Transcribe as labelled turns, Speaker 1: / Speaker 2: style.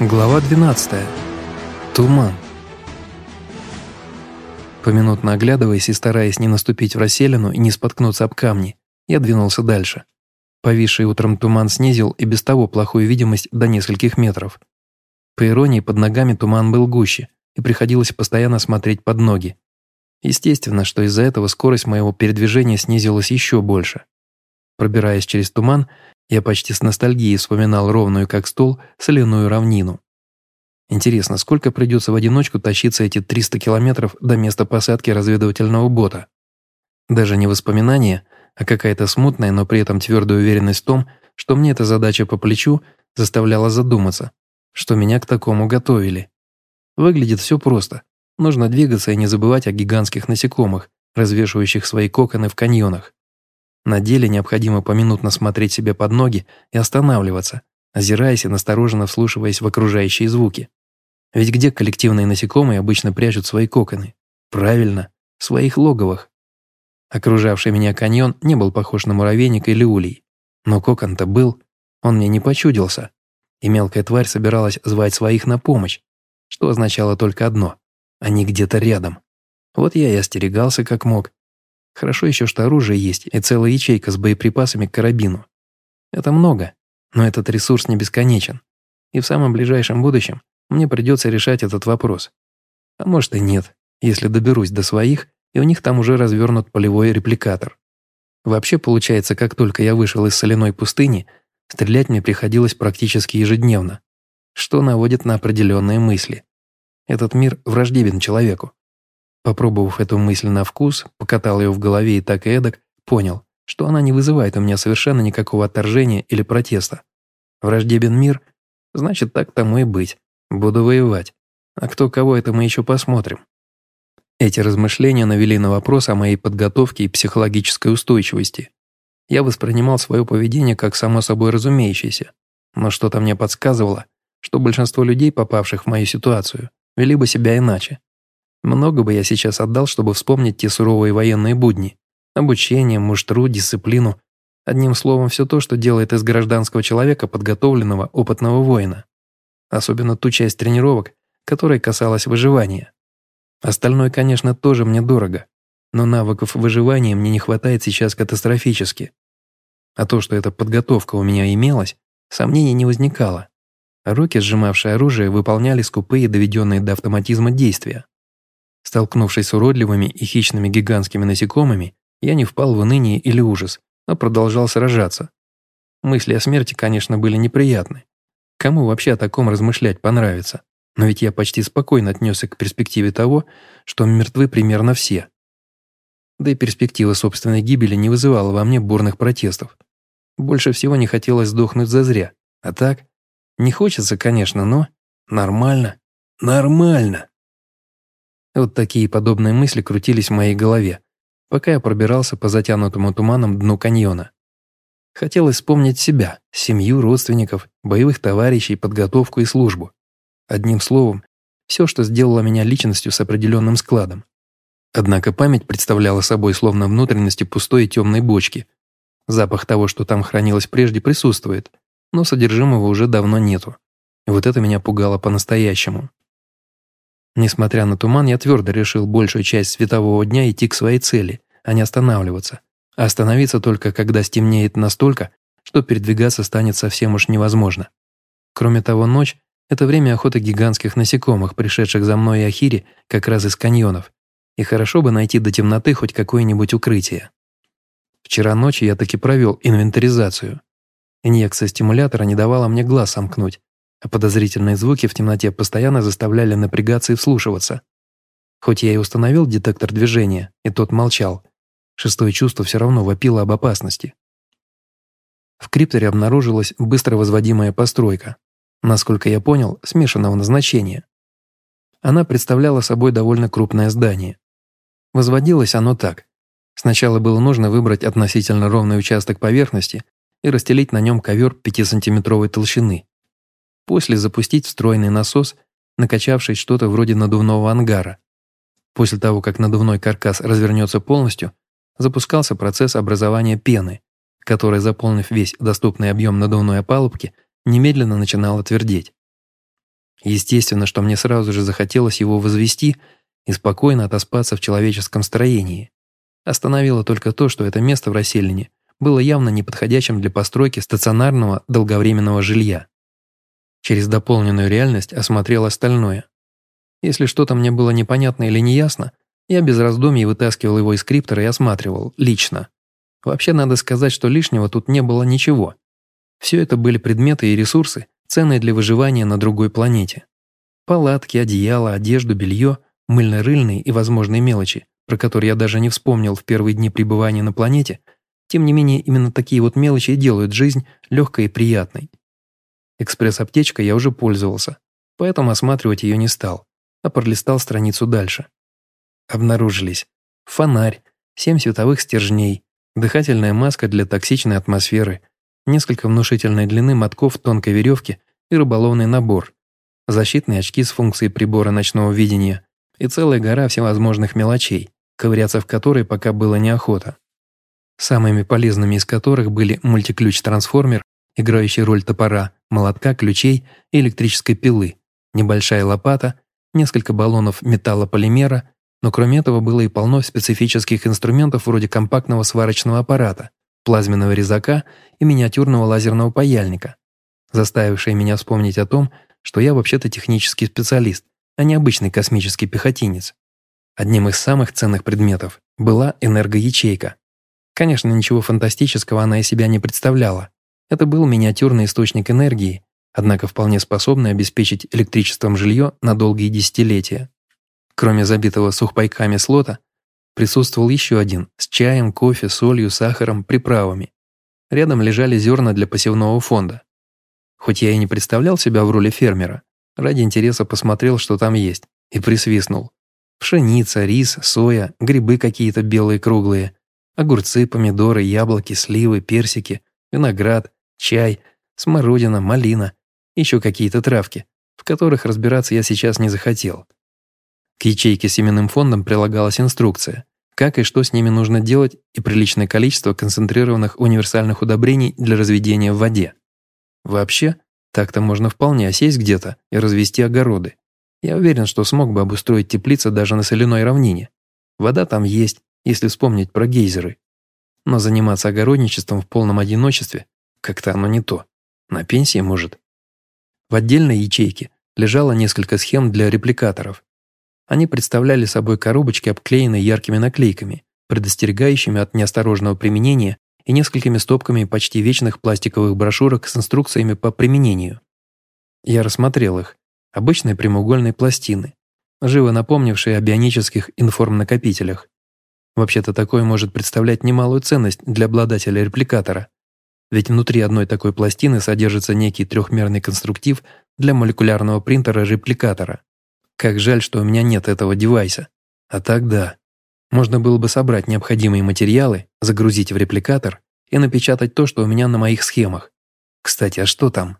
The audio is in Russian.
Speaker 1: Глава 12. Туман. Поминутно оглядываясь и стараясь не наступить в расселину и не споткнуться об камни, я двинулся дальше. Повисший утром туман снизил и без того плохую видимость до нескольких метров. По иронии, под ногами туман был гуще, и приходилось постоянно смотреть под ноги. Естественно, что из-за этого скорость моего передвижения снизилась еще больше. Пробираясь через туман, я почти с ностальгией вспоминал ровную как стол соляную равнину. Интересно, сколько придется в одиночку тащиться эти 300 километров до места посадки разведывательного бота? Даже не воспоминания, а какая-то смутная, но при этом твердая уверенность в том, что мне эта задача по плечу заставляла задуматься, что меня к такому готовили. Выглядит все просто. Нужно двигаться и не забывать о гигантских насекомых, развешивающих свои коконы в каньонах. На деле необходимо поминутно смотреть себе под ноги и останавливаться, озираясь и настороженно вслушиваясь в окружающие звуки. Ведь где коллективные насекомые обычно прячут свои коконы? Правильно, в своих логовах. Окружавший меня каньон не был похож на муравейник или улей. Но кокон-то был, он мне не почудился. И мелкая тварь собиралась звать своих на помощь, что означало только одно – они где-то рядом. Вот я и остерегался как мог, Хорошо еще, что оружие есть и целая ячейка с боеприпасами к карабину. Это много, но этот ресурс не бесконечен. И в самом ближайшем будущем мне придется решать этот вопрос. А может и нет, если доберусь до своих, и у них там уже развернут полевой репликатор. Вообще, получается, как только я вышел из соляной пустыни, стрелять мне приходилось практически ежедневно, что наводит на определенные мысли. Этот мир враждебен человеку. Попробовав эту мысль на вкус, покатал ее в голове и так и эдак, понял, что она не вызывает у меня совершенно никакого отторжения или протеста. Враждебен мир, значит так тому и быть. Буду воевать. А кто кого это мы еще посмотрим. Эти размышления навели на вопрос о моей подготовке и психологической устойчивости. Я воспринимал свое поведение как само собой разумеющееся, но что-то мне подсказывало, что большинство людей, попавших в мою ситуацию, вели бы себя иначе. Много бы я сейчас отдал, чтобы вспомнить те суровые военные будни. Обучение, муштру, дисциплину. Одним словом, все то, что делает из гражданского человека подготовленного, опытного воина. Особенно ту часть тренировок, которая касалась выживания. Остальное, конечно, тоже мне дорого, но навыков выживания мне не хватает сейчас катастрофически. А то, что эта подготовка у меня имелась, сомнений не возникало. Руки, сжимавшие оружие, выполняли скупые, доведенные до автоматизма действия. Столкнувшись с уродливыми и хищными гигантскими насекомыми, я не впал в уныние или ужас, а продолжал сражаться. Мысли о смерти, конечно, были неприятны. Кому вообще о таком размышлять понравится? Но ведь я почти спокойно отнесся к перспективе того, что мертвы примерно все. Да и перспектива собственной гибели не вызывала во мне бурных протестов. Больше всего не хотелось сдохнуть зазря. А так? Не хочется, конечно, но... Нормально. Нормально. Вот такие подобные мысли крутились в моей голове, пока я пробирался по затянутому туманом дну каньона. Хотелось вспомнить себя, семью, родственников, боевых товарищей, подготовку и службу. Одним словом, все, что сделало меня личностью с определенным складом. Однако память представляла собой словно внутренности пустой и темной бочки. Запах того, что там хранилось прежде, присутствует, но содержимого уже давно нету. Вот это меня пугало по-настоящему. Несмотря на туман, я твердо решил большую часть светового дня идти к своей цели, а не останавливаться. А остановиться только когда стемнеет настолько, что передвигаться станет совсем уж невозможно. Кроме того, ночь – это время охоты гигантских насекомых, пришедших за мной и Ахири как раз из каньонов, и хорошо бы найти до темноты хоть какое-нибудь укрытие. Вчера ночью я таки провел инвентаризацию. Инъекция стимулятора не давала мне глаз сомкнуть, подозрительные звуки в темноте постоянно заставляли напрягаться и вслушиваться. Хоть я и установил детектор движения, и тот молчал, шестое чувство все равно вопило об опасности. В крипторе обнаружилась быстро возводимая постройка, насколько я понял, смешанного назначения. Она представляла собой довольно крупное здание. Возводилось оно так. Сначала было нужно выбрать относительно ровный участок поверхности и расстелить на нем ковер 5-сантиметровой толщины, После запустить встроенный насос, накачавший что-то вроде надувного ангара. После того, как надувной каркас развернется полностью, запускался процесс образования пены, которая, заполнив весь доступный объем надувной опалубки, немедленно начинала твердеть. Естественно, что мне сразу же захотелось его возвести и спокойно отоспаться в человеческом строении. Остановило только то, что это место в расселине было явно неподходящим для постройки стационарного долговременного жилья. Через дополненную реальность осмотрел остальное. Если что-то мне было непонятно или неясно, я без раздумий вытаскивал его из криптора и осматривал, лично. Вообще надо сказать, что лишнего тут не было ничего. Все это были предметы и ресурсы, ценные для выживания на другой планете. Палатки, одеяло, одежду, белье, мыльно-рыльные и возможные мелочи, про которые я даже не вспомнил в первые дни пребывания на планете, тем не менее именно такие вот мелочи делают жизнь легкой и приятной. Экспресс-аптечкой я уже пользовался, поэтому осматривать ее не стал, а пролистал страницу дальше. Обнаружились фонарь, семь световых стержней, дыхательная маска для токсичной атмосферы, несколько внушительной длины мотков тонкой веревки и рыболовный набор, защитные очки с функцией прибора ночного видения и целая гора всевозможных мелочей, ковыряться в которой пока было неохота. Самыми полезными из которых были мультиключ-трансформер играющий роль топора, молотка, ключей и электрической пилы, небольшая лопата, несколько баллонов металлополимера, но кроме этого было и полно специфических инструментов вроде компактного сварочного аппарата, плазменного резака и миниатюрного лазерного паяльника, заставившие меня вспомнить о том, что я вообще-то технический специалист, а не обычный космический пехотинец. Одним из самых ценных предметов была энергоячейка. Конечно, ничего фантастического она из себя не представляла, это был миниатюрный источник энергии, однако вполне способный обеспечить электричеством жилье на долгие десятилетия. Кроме забитого сухпайками слота, присутствовал еще один с чаем, кофе, солью, сахаром, приправами. Рядом лежали зерна для посевного фонда. Хоть я и не представлял себя в роли фермера, ради интереса посмотрел, что там есть, и присвистнул. Пшеница, рис, соя, грибы какие-то белые круглые, огурцы, помидоры, яблоки, сливы, персики, виноград, чай, смородина, малина, еще какие-то травки, в которых разбираться я сейчас не захотел. К ячейке с семенным фондом прилагалась инструкция, как и что с ними нужно делать и приличное количество концентрированных универсальных удобрений для разведения в воде. Вообще, так-то можно вполне осесть где-то и развести огороды. Я уверен, что смог бы обустроить теплицы даже на соляной равнине. Вода там есть, если вспомнить про гейзеры. Но заниматься огородничеством в полном одиночестве как-то оно не то. На пенсии, может. В отдельной ячейке лежало несколько схем для репликаторов. Они представляли собой коробочки, обклеенные яркими наклейками, предостерегающими от неосторожного применения и несколькими стопками почти вечных пластиковых брошюрок с инструкциями по применению. Я рассмотрел их. Обычные прямоугольные пластины, живо напомнившие о бионических информнакопителях. Вообще-то такое может представлять немалую ценность для обладателя репликатора – ведь внутри одной такой пластины содержится некий трехмерный конструктив для молекулярного принтера-репликатора. Как жаль, что у меня нет этого девайса. А так да. Можно было бы собрать необходимые материалы, загрузить в репликатор и напечатать то, что у меня на моих схемах. Кстати, а что там?